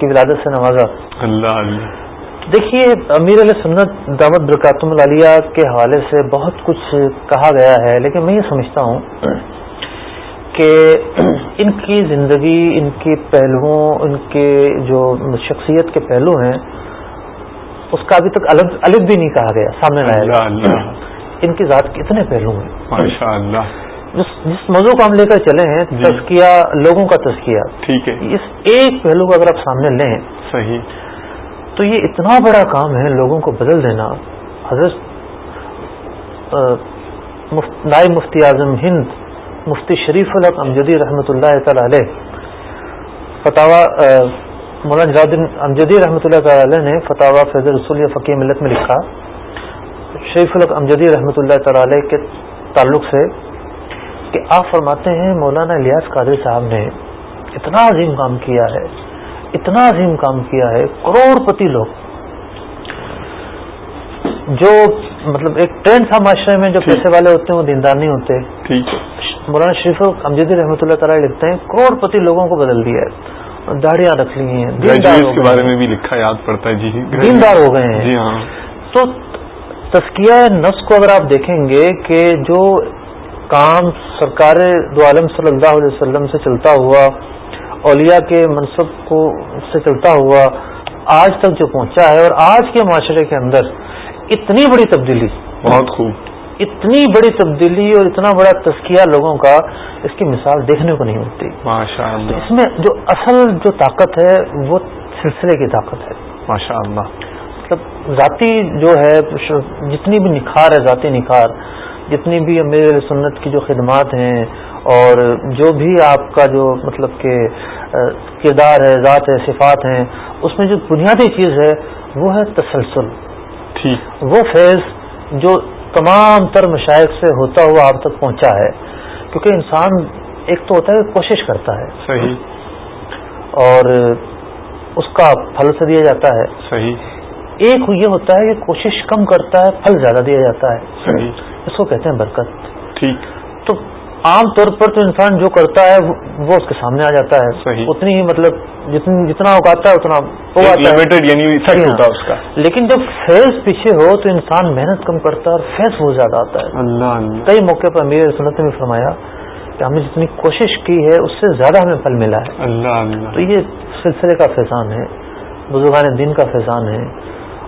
[SPEAKER 2] کی ولادت سے نوازا
[SPEAKER 1] اللہ
[SPEAKER 2] دیکھیے امیر علیہ سنت دعوت برکاتم العالیہ کے حوالے سے بہت کچھ کہا گیا ہے لیکن میں یہ سمجھتا ہوں کہ ان کی زندگی ان کے پہلوؤں ان کے جو شخصیت کے پہلو ہیں اس کا ابھی تک الگ الگ بھی نہیں کہا گیا سامنے لایا ان کی ذات کے اتنے پہلو ہیں۔
[SPEAKER 1] ماشاء اللہ
[SPEAKER 2] جس جس موضوع کو ہم لے کر چلے ہیں
[SPEAKER 1] جی۔
[SPEAKER 2] تزکیہ لوگوں کا تزکیہ۔
[SPEAKER 1] ٹھیک ہے۔
[SPEAKER 2] اس ایک پہلو کو اگر آپ سامنے لیں
[SPEAKER 1] صحیح۔
[SPEAKER 2] تو یہ اتنا بڑا کام ہے لوگوں کو بدل دینا۔ حضرت نائب مفتی اعظم ہند مفتی شریف الحق امجدی رحمۃ اللہ تعالی علیہ فتح مولانا جلال الدین امجدی رحمۃ اللہ تعالی علیہ نے فتح فیض رسول فقی ملت میں لکھا۔ شریف الحق امجدی رحمۃ اللہ تعالی علیہ کے تعلق سے کہ آپ فرماتے ہیں مولانا الیاس قادری صاحب نے اتنا عظیم کام کیا ہے اتنا عظیم کام کیا ہے کروڑ پتی لوگ جو مطلب ایک ٹرینڈ تھا معاشرے میں جو۔ پیسے والے ہوتے ہیں وہ دیندار نہیں ہوتے۔ مولانا شریف امجدی رحمۃ اللہ تعالی لکھتے ہیں کروڑ پتی لوگوں کو بدل دیا ہے۔ داڑیاں رکھ لی ہیں۔ دیندار
[SPEAKER 1] کے بارے۔ میں بھی لکھا یاد پڑتا ہے۔ جی
[SPEAKER 2] دیندار ہو گئے ہیں۔
[SPEAKER 1] جی ہاں۔
[SPEAKER 2] تو تزکیہ نفس کو اگر آپ دیکھیں گے کہ جو کام سرکار دو عالم صلی اللہ علیہ وسلم سے چلتا ہوا اولیاء کے منصب کو سے چلتا ہوا آج تک جو پہنچا ہے اور آج کے معاشرے کے اندر اتنی بڑی تبدیلی
[SPEAKER 1] بہت خوب۔
[SPEAKER 2] اتنی بڑی تبدیلی اور اتنا بڑا تزکیہ لوگوں کا اس کی مثال دیکھنے کو نہیں ملتی۔
[SPEAKER 1] ماشاء اللہ
[SPEAKER 2] اس میں جو اصل جو طاقت ہے وہ سلسلے کی طاقت ہے۔
[SPEAKER 1] ماشاء اللہ
[SPEAKER 2] مطلب ذاتی جو ہے جتنی بھی نکھار ہے ذاتی نکھار جتنی بھی امیر سنت کی جو خدمات ہیں اور جو بھی آپ کا جو مطلب کہ کردار ہے ذات ہے صفات ہیں اس میں جو بنیادی چیز ہے وہ ہے تسلسل۔ وہ فیض جو تمام تر مشائق سے ہوتا ہوا آپ تک پہنچا ہے کیونکہ انسان ایک تو ہوتا ہے کوشش کرتا ہے۔
[SPEAKER 1] صحیح۔
[SPEAKER 2] اور اس کا پھل سے دیا جاتا ہے۔
[SPEAKER 1] صحیح۔
[SPEAKER 2] ایک یہ ہوتا ہے کہ کوشش کم کرتا ہے پھل زیادہ دیا جاتا ہے۔
[SPEAKER 1] صحیح۔
[SPEAKER 2] اس کو کہتے ہیں برکت۔
[SPEAKER 1] ٹھیک۔
[SPEAKER 2] تو عام طور پر تو انسان جو کرتا ہے وہ- اس کے سامنے آ جاتا ہے۔
[SPEAKER 1] صحیح۔
[SPEAKER 2] اتنی ہی مطلب جتنی جتنا اگاتا ہے اتنا اگاتا ہے۔
[SPEAKER 1] یعنی
[SPEAKER 2] ہاں۔
[SPEAKER 1] ہوتا ہے اس کا۔
[SPEAKER 2] لیکن جب فیض پیچھے ہو تو انسان محنت کم کرتا ہے اور فیض بہت زیادہ آتا ہے۔
[SPEAKER 1] اللہ
[SPEAKER 2] کئی موقع پر امیر سنت نے فرمایا کہ ہم نے جتنی کوشش کی ہے اس سے زیادہ ہمیں پھل ملا ہے۔
[SPEAKER 1] اللہ اللہ۔
[SPEAKER 2] تو یہ سلسلے کا فیضان ہے بزرگان دین کا فیضان ہے۔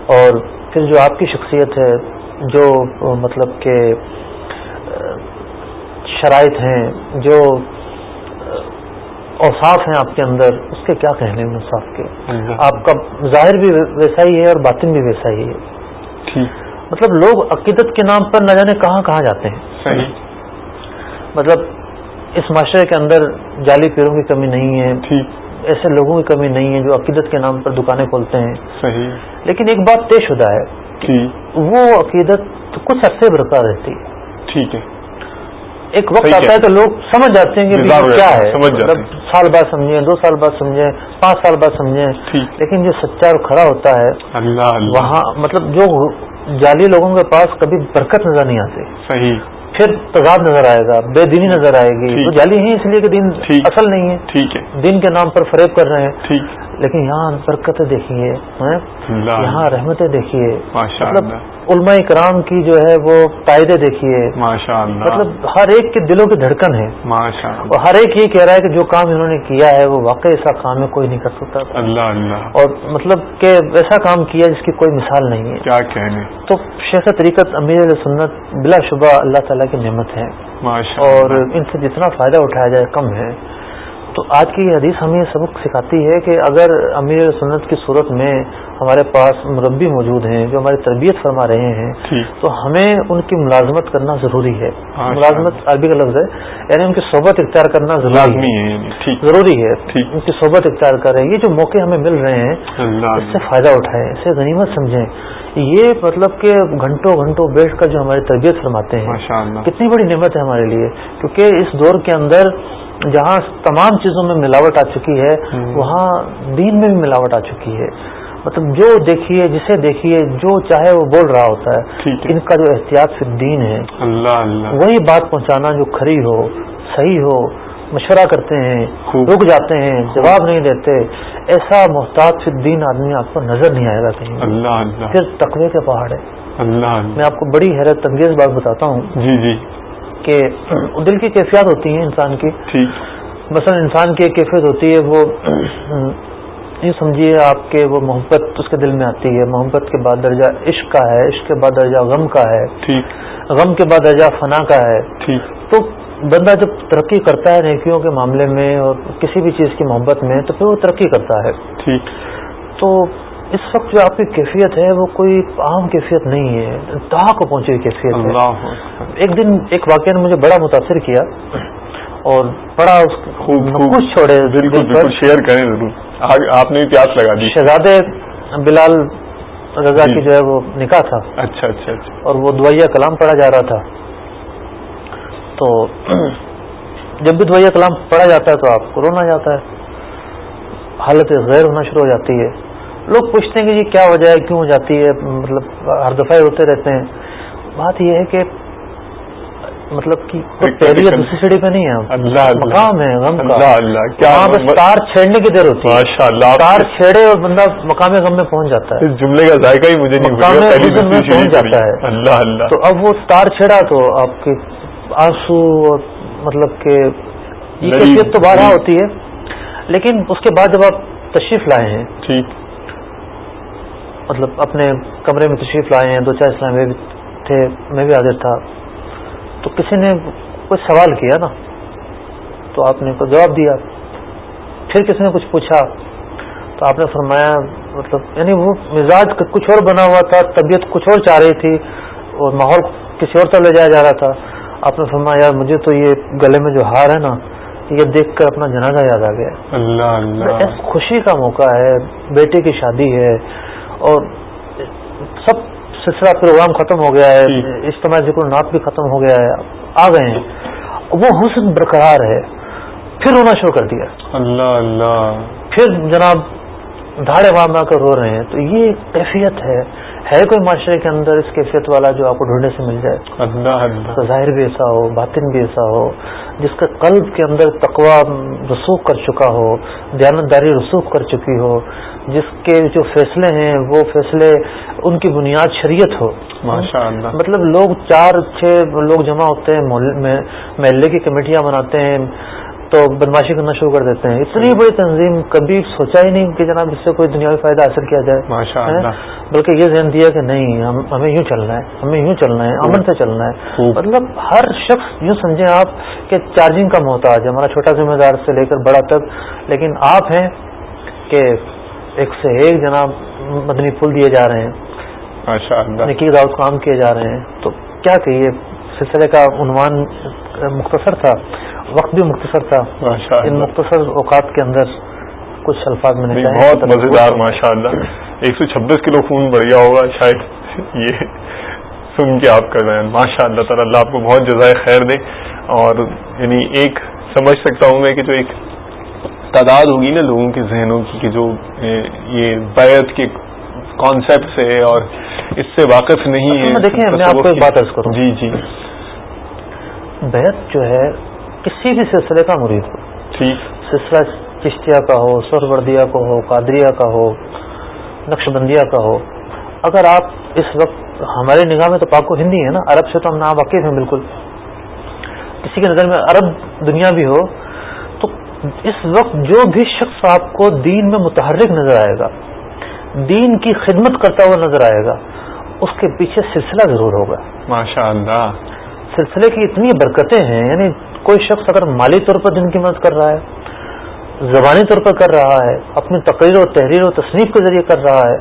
[SPEAKER 2] اور پھر جو آپ کی شخصیت ہے جو مطلب کہ شرائط ہیں جو اوصاف ہیں آپ کے اندر اس کے کیا کہنے ہیں اوصاف کے؟
[SPEAKER 1] اللہ
[SPEAKER 2] آپ کا ظاہر بھی ویسا ہی ہے اور باطن بھی ویسا ہی ہے۔ مطلب لوگ عقیدت کے نام پر نہ جانے کہاں کہاں جاتے ہیں۔ مطلب اس معاشرے کے اندر جعلی پیروں کی کمی نہیں ہے۔ ایسے لوگوں کی کمی نہیں ہے جو عقیدت کے نام پر دکانیں کھولتے ہیں۔ لیکن ایک بات طے شدہ ہے۔ وہ عقیدت کچھ عرصے برقرار رہتی ہے۔
[SPEAKER 1] ٹھیک ہے۔
[SPEAKER 2] ایک وقت آتا ہے تو لوگ سمجھ جاتے ہیں کہ کیا
[SPEAKER 1] ہے،
[SPEAKER 2] مطلب سال بعد سمجھیں دو سال بعد سمجھیں پانچ سال بعد سمجھیں۔ لیکن جو سچا اور کھڑا ہوتا ہے وہاں مطلب جو جعلی لوگوں کے پاس کبھی برکت نظر نہیں آتی۔
[SPEAKER 1] صحیح۔
[SPEAKER 2] پھر تضاد نظر آئے گا بے دینی نظر آئے گی۔ وہ جعلی ہیں اس لیے کہ دین۔ اصل نہیں ہے۔
[SPEAKER 1] ٹھیک ہے۔
[SPEAKER 2] دین کے نام پر فریب کر رہے ہیں۔
[SPEAKER 1] ٹھیک۔
[SPEAKER 2] لیکن یہاں برکتیں دیکھیے یہاں رحمتیں دیکھیے۔ مطلب علماء کرام کی جو ہے وہ تائیدیں دیکھیے۔ مطلب ہر ایک کے دلوں کی دھڑکن ہے۔ اور ہر ایک یہ کہہ رہا ہے کہ جو کام انہوں نے کیا ہے وہ واقعی ایسا کام ہے کوئی نہیں کر سکتا۔
[SPEAKER 1] اللہ اللہ.
[SPEAKER 2] اور مطلب کہ ایسا کام کیا جس کی کوئی مثال نہیں ہے۔
[SPEAKER 1] کیا کہنے؟
[SPEAKER 2] تو شیخ طریقت امیر سنت بلا شبہ اللہ تعالیٰ کی نعمت ہے۔ اور ان سے جتنا فائدہ اٹھایا جائے کم ہے۔ تو آج کی یہ حدیث ہمیں یہ سبق سکھاتی ہے کہ اگر امیر سنت کی صورت میں ہمارے پاس مربی موجود ہیں جو ہماری تربیت فرما رہے ہیں
[SPEAKER 1] ٹھیک
[SPEAKER 2] تو ہمیں ان کی ملازمت کرنا ضروری ہے۔ ملازمت عربی کا لفظ ہے۔ یعنی ان کی صحبت اختیار کرنا ضروری ہے۔ ضروری ہے۔ ان کی صحبت اختیار کریں۔ یہ جو موقع ہمیں مل رہے ہیں اس سے فائدہ اٹھائیں اسے غنیمت سمجھیں۔ یہ مطلب کہ گھنٹوں گھنٹوں بیٹھ کر جو ہماری تربیت فرماتے ہیں کتنی بڑی نعمت ہے ہمارے لیے۔ کیونکہ اس دور کے اندر جہاں تمام چیزوں میں ملاوٹ آ چکی ہے۔ وہاں دین میں بھی ملاوٹ آ چکی ہے۔ مطلب جو دیکھیے جسے دیکھیے جو چاہے وہ بول رہا ہوتا ہے ان کا جو احتیاط فی الدین ہے۔
[SPEAKER 1] اللہ اللہ۔
[SPEAKER 2] وہی بات پہنچانا جو کھری ہو صحیح ہو مشورہ کرتے ہیں۔ رک جاتے ہیں جواب نہیں دیتے ایسا محتاط فی الدین آدمی آپ کو نظر نہیں آئے گا کہیں۔
[SPEAKER 1] اللہ اللہ۔
[SPEAKER 2] پھر تقوی کے پہاڑ ہے۔
[SPEAKER 1] اللہ۔
[SPEAKER 2] میں آپ کو بڑی حیرت انگیز بات بتاتا ہوں۔
[SPEAKER 1] جی جی۔
[SPEAKER 2] کہ دل کی کیفیات ہوتی ہیں انسان کی۔
[SPEAKER 1] ٹھیک۔
[SPEAKER 2] مثلا انسان کی ایک کیفیت ہوتی ہے وہ یہ سمجھیے آپ کے وہ محبت اس کے دل میں آتی ہے۔ محبت کے بعد درجہ عشق کا ہے عشق کے بعد درجہ غم کا ہے۔ غم کے بعد درجہ فنا کا ہے۔ تو بندہ جب ترقی کرتا ہے نیکیوں کے معاملے میں اور کسی بھی چیز کی محبت میں تو پھر وہ ترقی کرتا ہے۔ تو اس وقت جو آپ کی کیفیت ہے وہ کوئی عام کیفیت نہیں ہے انتہا کو پہنچی ہوئی کیفیت ہے۔
[SPEAKER 1] اللہ۔
[SPEAKER 2] ایک دن ایک واقعہ نے مجھے بڑا متاثر کیا اور بڑا
[SPEAKER 1] خوب
[SPEAKER 2] چھوڑے۔
[SPEAKER 1] بالکل شیئر کریں ضرور۔ آپ نے پیاس لگا دی۔
[SPEAKER 2] شہزادے بلال رضا
[SPEAKER 1] جی۔
[SPEAKER 2] کی جو ہے وہ نکاح تھا۔
[SPEAKER 1] اچھا اچھا اچھا۔
[SPEAKER 2] اور وہ دعائیہ کلام پڑھا جا رہا تھا۔ تو جب بھی دعائیہ کلام پڑھا جاتا ہے تو آپ کو رونا جاتا ہے۔ حالت غیر ہونا شروع ہو جاتی ہے۔ لوگ پوچھتے ہیں کہ یہ کیا وجہ ہے کیوں ہو جاتی ہے؟ مطلب ہر دفعہ ہوتے رہتے ہیں۔ بات یہ ہے کہ مطلب کہ کوئی پہلی یا دوسری سیڑھی پہ نہیں ہے۔ مقام ہے غم کا۔ تار چھیڑنے کی دیر ہوتی ہے۔ تار چھیڑے اور بندہ مقام غم میں پہنچ جاتا ہے۔
[SPEAKER 1] اس جملے کا ذائقہ ہی مجھے نہیں
[SPEAKER 2] میں پہنچ جاتا۔ ہے۔
[SPEAKER 1] اللہ اللہ۔
[SPEAKER 2] تو اب وہ تار چھیڑا تو آپ کے آنسو مطلب کہ یہ کیفیت تو بارہ۔ ہوتی ہے لیکن اس کے بعد جب آپ تشریف لائے ہیں
[SPEAKER 1] ٹھیک۔
[SPEAKER 2] مطلب اپنے کمرے میں تشریف لائے ہیں دو چار اسلام میں بھی تھے میں بھی حاضر تھا۔ تو کسی نے کوئی سوال کیا نا؟ تو آپ نے کوئی جواب دیا۔ پھر کسی نے کچھ پوچھا۔ تو آپ نے فرمایا مطلب یعنی وہ مزاج کچھ اور بنا ہوا تھا طبیعت کچھ اور چاہ رہی تھی اور ماحول کسی اور طرف لے جایا جا رہا تھا۔ آپ نے فرمایا یار مجھے تو یہ گلے میں جو ہار ہے نا یہ دیکھ کر اپنا جنازہ یاد آ گیا۔
[SPEAKER 1] اللہ اللہ۔
[SPEAKER 2] خوشی کا موقع ہے بیٹے کی شادی ہے۔ اور سب سلسلہ پروگرام ختم ہو گیا ہے
[SPEAKER 1] جی۔
[SPEAKER 2] اجتماعی ذکر نات بھی ختم ہو گیا ہے آ گئے ہیں۔ وہ حسن برقرار ہے پھر رونا شروع کر دیا۔
[SPEAKER 1] اللہ اللہ۔
[SPEAKER 2] پھر جناب دھاڑے مار مار کر رو رہے ہیں۔ تو یہ کیفیت ہے۔ ہے کوئی معاشرے کے اندر اس کیفیت والا جو آپ کو ڈھونڈنے سے مل جائے؟
[SPEAKER 1] اللہ اللہ۔
[SPEAKER 2] ظاہر بھی ایسا ہو باطن بھی ایسا ہو۔ جس کا قلب کے اندر تقوا رسوخ کر چکا ہو دیانتداری رسوخ کر چکی ہو جس کے جو فیصلے ہیں وہ فیصلے ان کی بنیاد شریعت ہو۔ مطلب لوگ چار چھ لوگ جمع ہوتے ہیں محلے کی کمیٹیاں بناتے ہیں تو بدماشی کرنا شروع کر دیتے ہیں۔ اتنی بڑی تنظیم کبھی سوچا ہی نہیں کہ جناب اس سے کوئی دنیاوی فائدہ حاصل کیا جائے۔ بلکہ یہ ذہن دیا کہ نہیں ہم ہمیں یوں چلنا ہے ہمیں یوں چلنا ہے امن سے چلنا ہے۔ مطلب ہر شخص یوں سمجھیں آپ کہ چارجنگ کا محتاج ہے۔ ہمارا چھوٹا ذمہ دار سے لے کر بڑا تک لیکن آپ ہیں کہ ایک سے ایک جناب مدنی پھول دیے جا رہے ہیں۔ نکی دعوت کام کیے جا رہے ہیں۔ تو کیا کہیے سلسلے کا عنوان مختصر تھا وقت بھی مختصر تھا۔ ان مختصر اوقات کے اندر کچھ الفاظ میں
[SPEAKER 1] نہیں بہت مزیدار ماشاء اللہ۔ ایک سو چھبیس کلو خون بڑھ گیا ہوگا شاید یہ سن کے آپ کر رہے ہیں۔ ماشاء اللہ تعالیٰ اللہ آپ کو بہت جزائے خیر دے۔ اور یعنی ایک سمجھ سکتا ہوں میں کہ جو ایک تعداد ہوگی نا لوگوں کے ذہنوں کی کہ جو یہ بیت کے کانسیپٹ سے اور اس سے واقف نہیں ہے
[SPEAKER 2] دیکھیں میں آپ کو ایک بات عرض کروں۔
[SPEAKER 1] جی جی۔
[SPEAKER 2] بیت جو ہے کسی بھی سلسلے کا مرید ہو۔
[SPEAKER 1] ٹھیک۔
[SPEAKER 2] سلسلہ چشتیہ کا ہو سوروردیا کا ہو قادریہ کا ہو نقش بندیہ کا ہو۔ اگر آپ اس وقت ہماری نگاہ میں تو پاک و ہندی ہے نا عرب سے تو ہم نا واقف ہیں بالکل۔ کسی کے نظر میں عرب دنیا بھی ہو اس وقت جو بھی شخص آپ کو دین میں متحرک نظر آئے گا دین کی خدمت کرتا ہوا نظر آئے گا اس کے پیچھے سلسلہ ضرور ہوگا۔
[SPEAKER 1] ماشاء اللہ۔
[SPEAKER 2] سلسلے کی اتنی برکتیں ہیں یعنی کوئی شخص اگر مالی طور پر دن کی مدد کر رہا ہے زبانی طور پر کر رہا ہے اپنی تقریر و تحریر و تصنیف کے ذریعے کر رہا ہے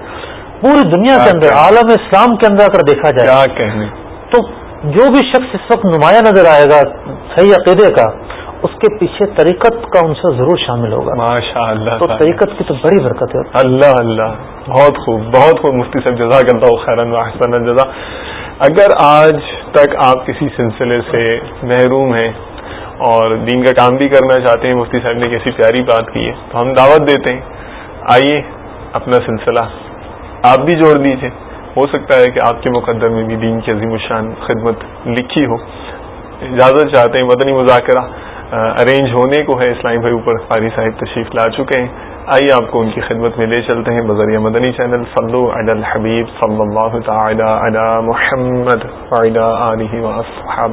[SPEAKER 2] پوری دنیا کے اندر عالم اسلام کے اندر اگر دیکھا جائے تو جو بھی شخص اس وقت نمایاں نظر آئے گا صحیح عقیدے کا اس کے پیچھے طریقت کا ان سے ضرور شامل ہوگا۔
[SPEAKER 1] ماشاء اللہ
[SPEAKER 2] تو طریقت کی تو بڑی برکت ہے۔
[SPEAKER 1] اللہ اللہ۔ بہت خوب بہت خوب۔ مفتی صاحب جزا کرتا ہوں خیرن حسن جزا اگر آج تک آپ کسی سلسلے سے محروم ہیں اور دین کا کام بھی کرنا چاہتے ہیں مفتی صاحب نے کیسی پیاری بات کی ہے تو ہم دعوت دیتے ہیں۔ آئیے اپنا سلسلہ آپ بھی جوڑ دیجیے ہو سکتا ہے کہ آپ کے مقدر میں بھی دین کی عظیم الشان خدمت لکھی ہو۔ اجازت چاہتے ہیں مدنی مذاکرہ۔ ارینج ہونے کو ہے۔ اسلامی بھائی اوپر قاری صاحب تشریف لا چکے ہیں۔ آئیے آپ کو ان کی خدمت میں لے چلتے ہیں۔ بذریعہ مدنی چینل، صلو علی الحبیب صلی اللہ تعالی علی محمد علیہ